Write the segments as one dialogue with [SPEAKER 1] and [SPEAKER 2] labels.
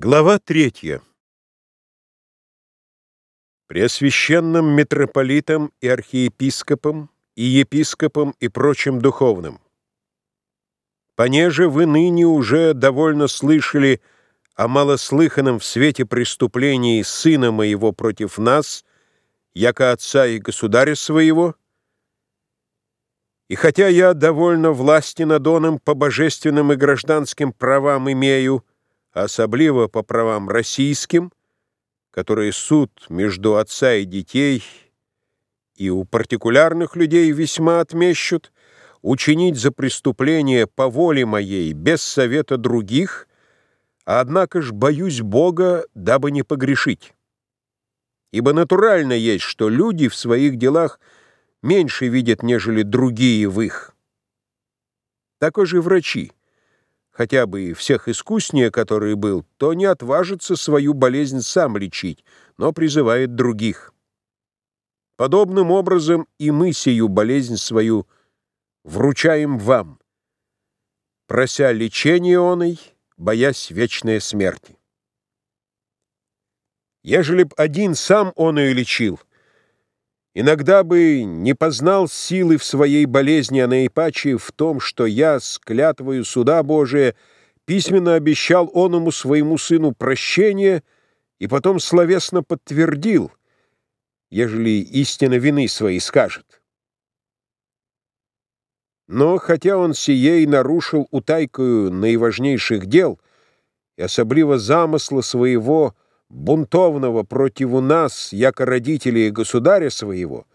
[SPEAKER 1] Глава третья. Преосвященным митрополитам и архиепископам, и епископам, и прочим духовным. Понеже вы ныне уже довольно слышали о малослыханном в свете преступлении сына моего против нас, яко отца и государя своего, и хотя я довольно власти над оном по божественным и гражданским правам имею, особливо по правам российским, которые суд между отца и детей и у партикулярных людей весьма отмещут, учинить за преступление по воле моей, без совета других, а однако ж боюсь Бога, дабы не погрешить. Ибо натурально есть, что люди в своих делах меньше видят, нежели другие в их. Такой же врачи хотя бы и всех искуснее, который был, то не отважится свою болезнь сам лечить, но призывает других. Подобным образом и мы сию болезнь свою вручаем вам, прося лечения оной, боясь вечной смерти. Ежели б один сам он ее лечил, Иногда бы не познал силы в своей болезни, а наипаче в том, что я, с клятвою суда Божия, письменно обещал оному своему сыну прощение и потом словесно подтвердил, ежели истинно вины свои скажет. Но хотя он сие и нарушил утайкою наиважнейших дел, и особливо замысла своего, бунтовного противу нас, яко родителей государя своего,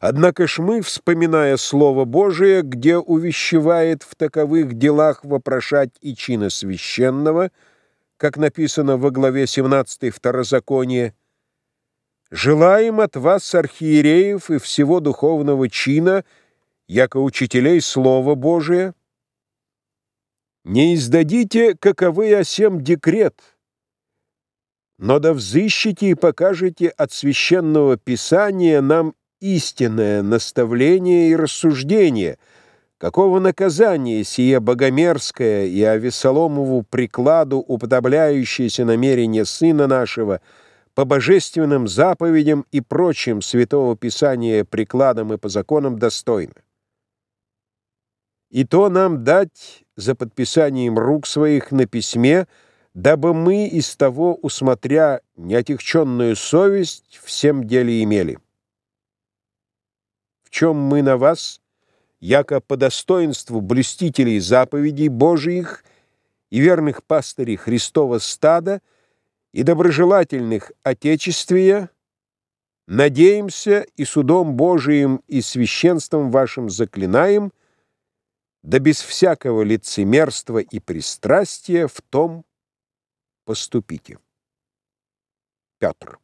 [SPEAKER 1] однако ж мы, вспоминая Слово Божие, где увещевает в таковых делах вопрошать и чина священного, как написано во главе 17 Второзакония, желаем от вас, архиереев и всего духовного чина, яко учителей Слова Божия, не издадите, каковы осем декрет, но да взыщите и покажете от священного писания нам истинное наставление и рассуждение, какого наказания сие богомерзкое и Авесоломову прикладу уподобляющееся намерение сына нашего по божественным заповедям и прочим святого писания прикладам и по законам достойно. И то нам дать за подписанием рук своих на письме, дабы мы из того, усмотря неотягченную совесть, всем деле имели. В чем мы на вас, яко по достоинству блюстителей заповедей Божиих и верных пастырей Христова стада и доброжелательных Отечествия, надеемся и судом Божиим и священством вашим заклинаем, да без всякого лицемерства и пристрастия в том, поступите. Петр.